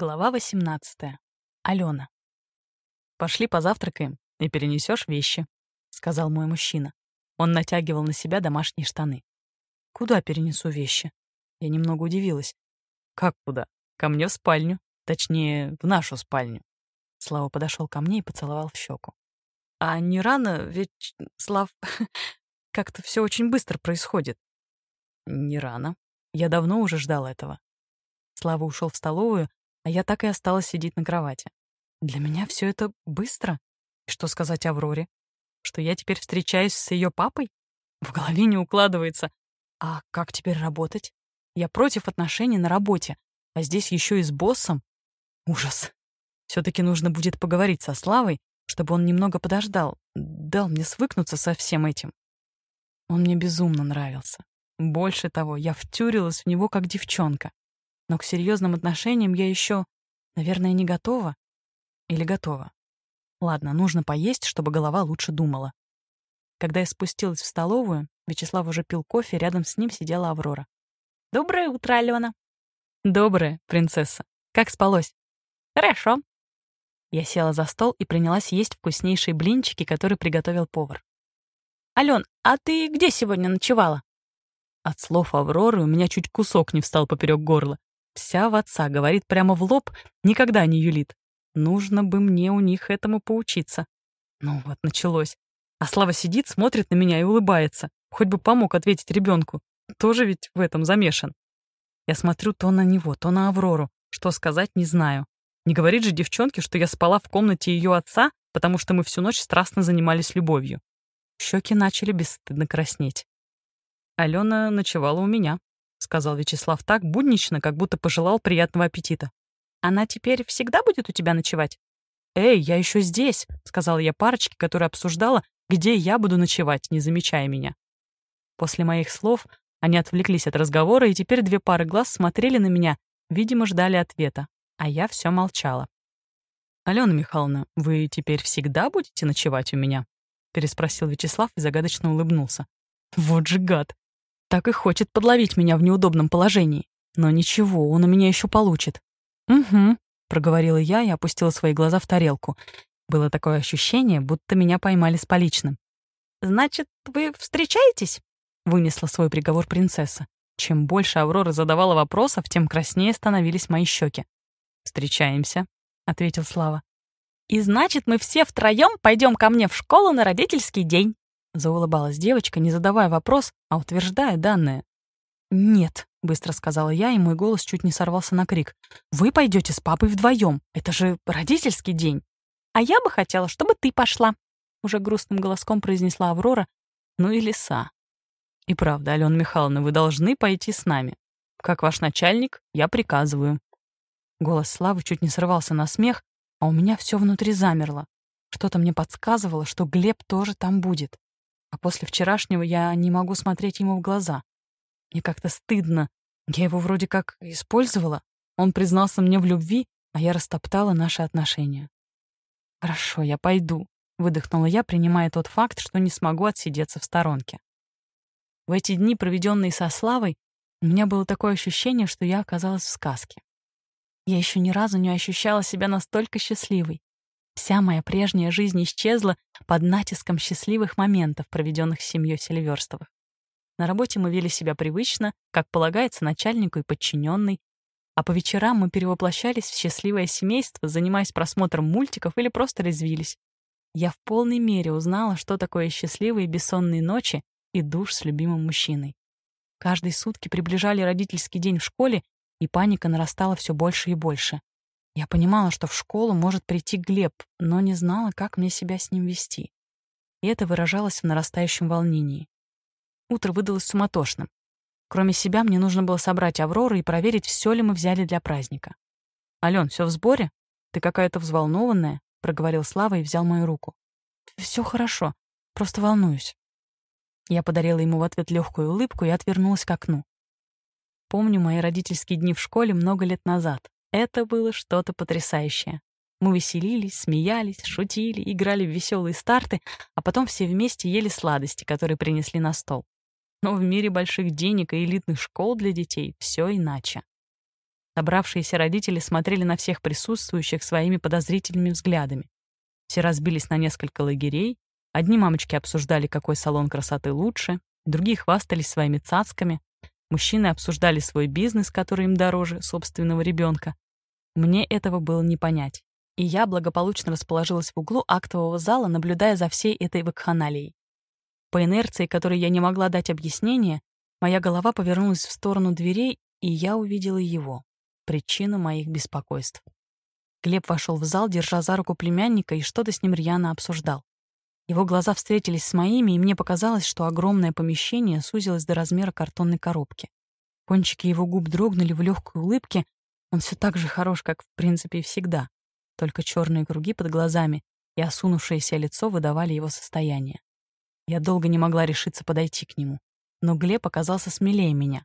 Глава 18. Алена. «Пошли позавтракаем и перенесешь вещи», — сказал мой мужчина. Он натягивал на себя домашние штаны. «Куда перенесу вещи?» Я немного удивилась. «Как куда? Ко мне в спальню. Точнее, в нашу спальню». Слава подошел ко мне и поцеловал в щеку. «А не рано, ведь, Слав, как-то все очень быстро происходит». «Не рано. Я давно уже ждал этого». Слава ушел в столовую, а я так и осталась сидеть на кровати. Для меня все это быстро. И что сказать Авроре? Что я теперь встречаюсь с ее папой? В голове не укладывается. А как теперь работать? Я против отношений на работе, а здесь еще и с боссом. Ужас. все таки нужно будет поговорить со Славой, чтобы он немного подождал, дал мне свыкнуться со всем этим. Он мне безумно нравился. Больше того, я втюрилась в него как девчонка. Но к серьезным отношениям я еще, наверное, не готова. Или готова. Ладно, нужно поесть, чтобы голова лучше думала. Когда я спустилась в столовую, Вячеслав уже пил кофе, рядом с ним сидела Аврора. «Доброе утро, Алена!» «Доброе, принцесса. Как спалось?» «Хорошо». Я села за стол и принялась есть вкуснейшие блинчики, которые приготовил повар. «Ален, а ты где сегодня ночевала?» От слов Авроры у меня чуть кусок не встал поперек горла. Вся в отца, говорит прямо в лоб, никогда не юлит. Нужно бы мне у них этому поучиться. Ну вот, началось. А Слава сидит, смотрит на меня и улыбается. Хоть бы помог ответить ребенку. Тоже ведь в этом замешан. Я смотрю то на него, то на Аврору. Что сказать, не знаю. Не говорит же девчонке, что я спала в комнате ее отца, потому что мы всю ночь страстно занимались любовью. Щеки начали бесстыдно краснеть. Алена ночевала у меня. — сказал Вячеслав так буднично, как будто пожелал приятного аппетита. «Она теперь всегда будет у тебя ночевать?» «Эй, я еще здесь», — сказала я парочке, которая обсуждала, где я буду ночевать, не замечая меня. После моих слов они отвлеклись от разговора, и теперь две пары глаз смотрели на меня, видимо, ждали ответа, а я все молчала. «Алена Михайловна, вы теперь всегда будете ночевать у меня?» — переспросил Вячеслав и загадочно улыбнулся. «Вот же гад! Так и хочет подловить меня в неудобном положении. Но ничего, он у меня еще получит. «Угу», — проговорила я и опустила свои глаза в тарелку. Было такое ощущение, будто меня поймали с поличным. «Значит, вы встречаетесь?» — вынесла свой приговор принцесса. Чем больше Аврора задавала вопросов, тем краснее становились мои щеки. «Встречаемся», — ответил Слава. «И значит, мы все втроем пойдем ко мне в школу на родительский день», Заулыбалась девочка, не задавая вопрос, а утверждая данные. «Нет», — быстро сказала я, и мой голос чуть не сорвался на крик. «Вы пойдете с папой вдвоем. Это же родительский день». «А я бы хотела, чтобы ты пошла», — уже грустным голоском произнесла Аврора. «Ну и лиса». «И правда, Алена Михайловна, вы должны пойти с нами. Как ваш начальник, я приказываю». Голос Славы чуть не срывался на смех, а у меня все внутри замерло. Что-то мне подсказывало, что Глеб тоже там будет. А после вчерашнего я не могу смотреть ему в глаза. Мне как-то стыдно. Я его вроде как использовала. Он признался мне в любви, а я растоптала наши отношения. «Хорошо, я пойду», — выдохнула я, принимая тот факт, что не смогу отсидеться в сторонке. В эти дни, проведенные со Славой, у меня было такое ощущение, что я оказалась в сказке. Я еще ни разу не ощущала себя настолько счастливой. Вся моя прежняя жизнь исчезла под натиском счастливых моментов, проведенных с семьей Селиверстовых. На работе мы вели себя привычно, как полагается начальнику и подчиненной, а по вечерам мы перевоплощались в счастливое семейство, занимаясь просмотром мультиков или просто резвились. Я в полной мере узнала, что такое счастливые бессонные ночи и душ с любимым мужчиной. Каждые сутки приближали родительский день в школе, и паника нарастала все больше и больше. Я понимала, что в школу может прийти Глеб, но не знала, как мне себя с ним вести. И это выражалось в нарастающем волнении. Утро выдалось суматошным. Кроме себя, мне нужно было собрать Аврору и проверить, все ли мы взяли для праздника. «Ален, все в сборе? Ты какая-то взволнованная», — проговорил Слава и взял мою руку. Все хорошо, просто волнуюсь». Я подарила ему в ответ легкую улыбку и отвернулась к окну. Помню мои родительские дни в школе много лет назад. Это было что-то потрясающее. Мы веселились, смеялись, шутили, играли в веселые старты, а потом все вместе ели сладости, которые принесли на стол. Но в мире больших денег и элитных школ для детей все иначе. Собравшиеся родители смотрели на всех присутствующих своими подозрительными взглядами. Все разбились на несколько лагерей. Одни мамочки обсуждали, какой салон красоты лучше, другие хвастались своими цацками, мужчины обсуждали свой бизнес, который им дороже собственного ребенка. Мне этого было не понять, и я благополучно расположилась в углу актового зала, наблюдая за всей этой вакханалией. По инерции, которой я не могла дать объяснение, моя голова повернулась в сторону дверей, и я увидела его, причину моих беспокойств. Глеб вошел в зал, держа за руку племянника, и что-то с ним рьяно обсуждал. Его глаза встретились с моими, и мне показалось, что огромное помещение сузилось до размера картонной коробки. Кончики его губ дрогнули в легкой улыбке. Он все так же хорош, как в принципе и всегда. Только черные круги под глазами и осунувшееся лицо выдавали его состояние. Я долго не могла решиться подойти к нему, но Глеб оказался смелее меня.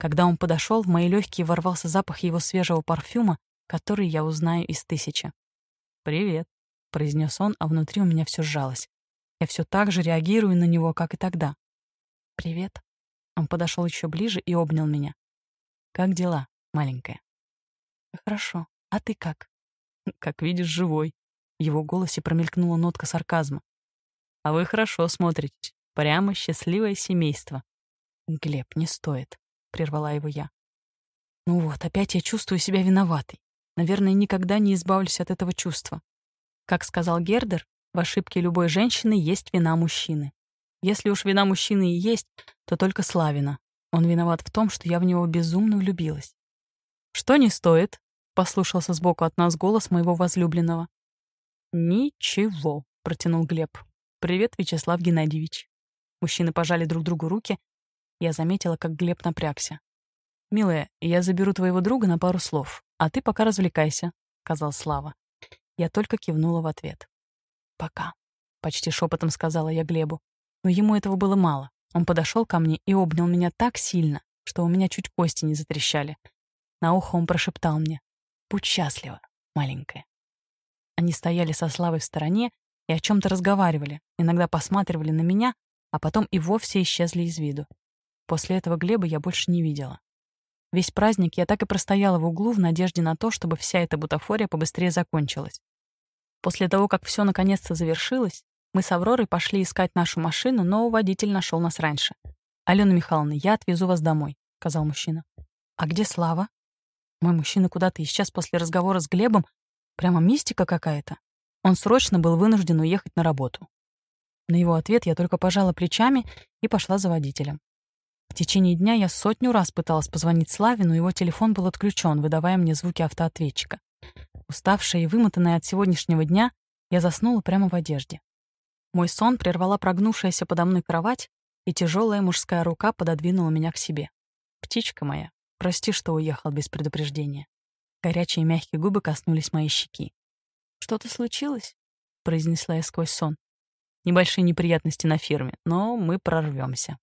Когда он подошел, в мои легкие ворвался запах его свежего парфюма, который я узнаю из тысячи. «Привет», — произнес он, а внутри у меня все сжалось. Я все так же реагирую на него, как и тогда. «Привет». Он подошел еще ближе и обнял меня. «Как дела, маленькая?» «Хорошо. А ты как?» «Как видишь, живой». В его голосе промелькнула нотка сарказма. «А вы хорошо смотритесь. Прямо счастливое семейство». «Глеб, не стоит», — прервала его я. «Ну вот, опять я чувствую себя виноватой. Наверное, никогда не избавлюсь от этого чувства. Как сказал Гердер, в ошибке любой женщины есть вина мужчины. Если уж вина мужчины и есть, то только Славина. Он виноват в том, что я в него безумно влюбилась. «Что не стоит?» — послушался сбоку от нас голос моего возлюбленного. «Ничего», — протянул Глеб. «Привет, Вячеслав Геннадьевич». Мужчины пожали друг другу руки. Я заметила, как Глеб напрягся. «Милая, я заберу твоего друга на пару слов. «А ты пока развлекайся», — сказал Слава. Я только кивнула в ответ. «Пока», — почти шепотом сказала я Глебу. Но ему этого было мало. Он подошел ко мне и обнял меня так сильно, что у меня чуть кости не затрещали. На ухо он прошептал мне «Будь счастлива, маленькая». Они стояли со Славой в стороне и о чем то разговаривали, иногда посматривали на меня, а потом и вовсе исчезли из виду. После этого Глеба я больше не видела. Весь праздник я так и простояла в углу в надежде на то, чтобы вся эта бутафория побыстрее закончилась. После того, как все наконец-то завершилось, мы с Авророй пошли искать нашу машину, но водитель нашел нас раньше. «Алена Михайловна, я отвезу вас домой», — сказал мужчина. «А где Слава?» Мой мужчина куда-то исчез после разговора с Глебом. Прямо мистика какая-то. Он срочно был вынужден уехать на работу. На его ответ я только пожала плечами и пошла за водителем. В течение дня я сотню раз пыталась позвонить Славе, но его телефон был отключен, выдавая мне звуки автоответчика. Уставшая и вымотанная от сегодняшнего дня, я заснула прямо в одежде. Мой сон прервала прогнувшаяся подо мной кровать, и тяжелая мужская рука пододвинула меня к себе. «Птичка моя, прости, что уехал без предупреждения». Горячие мягкие губы коснулись моей щеки. «Что-то случилось?» — произнесла я сквозь сон. «Небольшие неприятности на фирме, но мы прорвемся.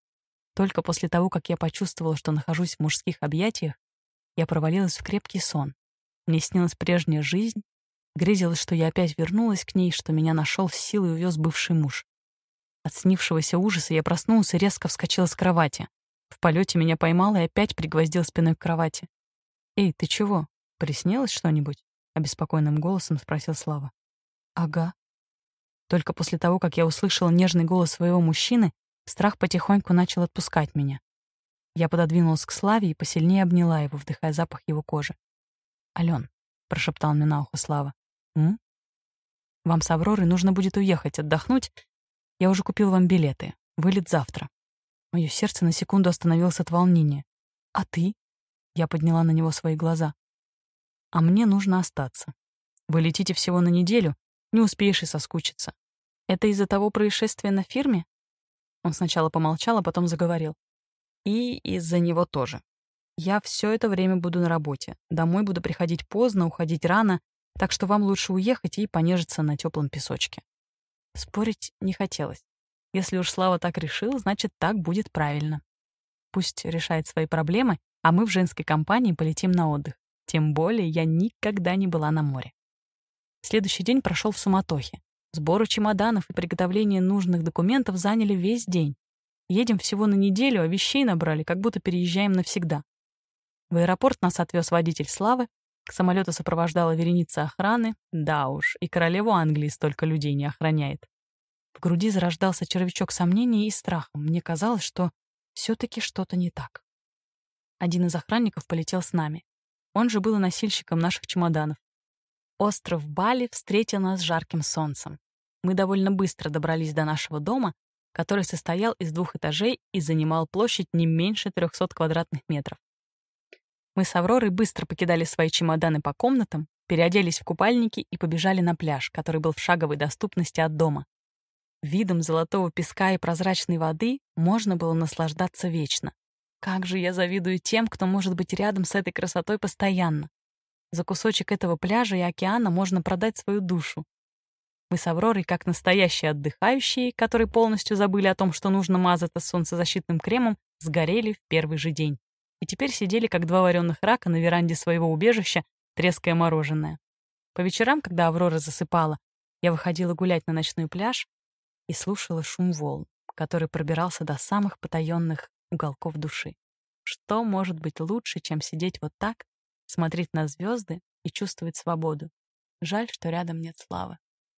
Только после того, как я почувствовала, что нахожусь в мужских объятиях, я провалилась в крепкий сон. Мне снилась прежняя жизнь, грезилось, что я опять вернулась к ней, что меня нашел с силой увез бывший муж. От снившегося ужаса я проснулась и резко вскочила с кровати. В полете меня поймал и опять пригвоздил спиной к кровати. «Эй, ты чего? Приснилось что-нибудь?» — обеспокоенным голосом спросил Слава. «Ага». Только после того, как я услышала нежный голос своего мужчины, Страх потихоньку начал отпускать меня. Я пододвинулась к Славе и посильнее обняла его, вдыхая запах его кожи. «Ален», — прошептал мне на ухо Слава, — «М? Вам с Авророй нужно будет уехать, отдохнуть. Я уже купил вам билеты. Вылет завтра». Мое сердце на секунду остановилось от волнения. «А ты?» Я подняла на него свои глаза. «А мне нужно остаться. Вы летите всего на неделю, не успеешь и соскучиться. Это из-за того происшествия на фирме?» Он сначала помолчал, а потом заговорил. И из-за него тоже. Я все это время буду на работе. Домой буду приходить поздно, уходить рано, так что вам лучше уехать и понежиться на теплом песочке. Спорить не хотелось. Если уж Слава так решил, значит, так будет правильно. Пусть решает свои проблемы, а мы в женской компании полетим на отдых. Тем более я никогда не была на море. Следующий день прошел в суматохе. Сборы чемоданов и приготовление нужных документов заняли весь день. Едем всего на неделю, а вещей набрали, как будто переезжаем навсегда. В аэропорт нас отвез водитель Славы, к самолету сопровождала вереница охраны. Да уж, и королеву Англии столько людей не охраняет. В груди зарождался червячок сомнений и страха. Мне казалось, что все таки что-то не так. Один из охранников полетел с нами. Он же был носильщиком наших чемоданов. Остров Бали встретил нас жарким солнцем. Мы довольно быстро добрались до нашего дома, который состоял из двух этажей и занимал площадь не меньше 300 квадратных метров. Мы с Авророй быстро покидали свои чемоданы по комнатам, переоделись в купальники и побежали на пляж, который был в шаговой доступности от дома. Видом золотого песка и прозрачной воды можно было наслаждаться вечно. Как же я завидую тем, кто может быть рядом с этой красотой постоянно. За кусочек этого пляжа и океана можно продать свою душу. Мы с Авророй, как настоящие отдыхающие, которые полностью забыли о том, что нужно мазаться солнцезащитным кремом, сгорели в первый же день. И теперь сидели, как два вареных рака на веранде своего убежища, треская мороженое. По вечерам, когда Аврора засыпала, я выходила гулять на ночной пляж и слушала шум волн, который пробирался до самых потаенных уголков души. Что может быть лучше, чем сидеть вот так, смотреть на звезды и чувствовать свободу? Жаль, что рядом нет славы.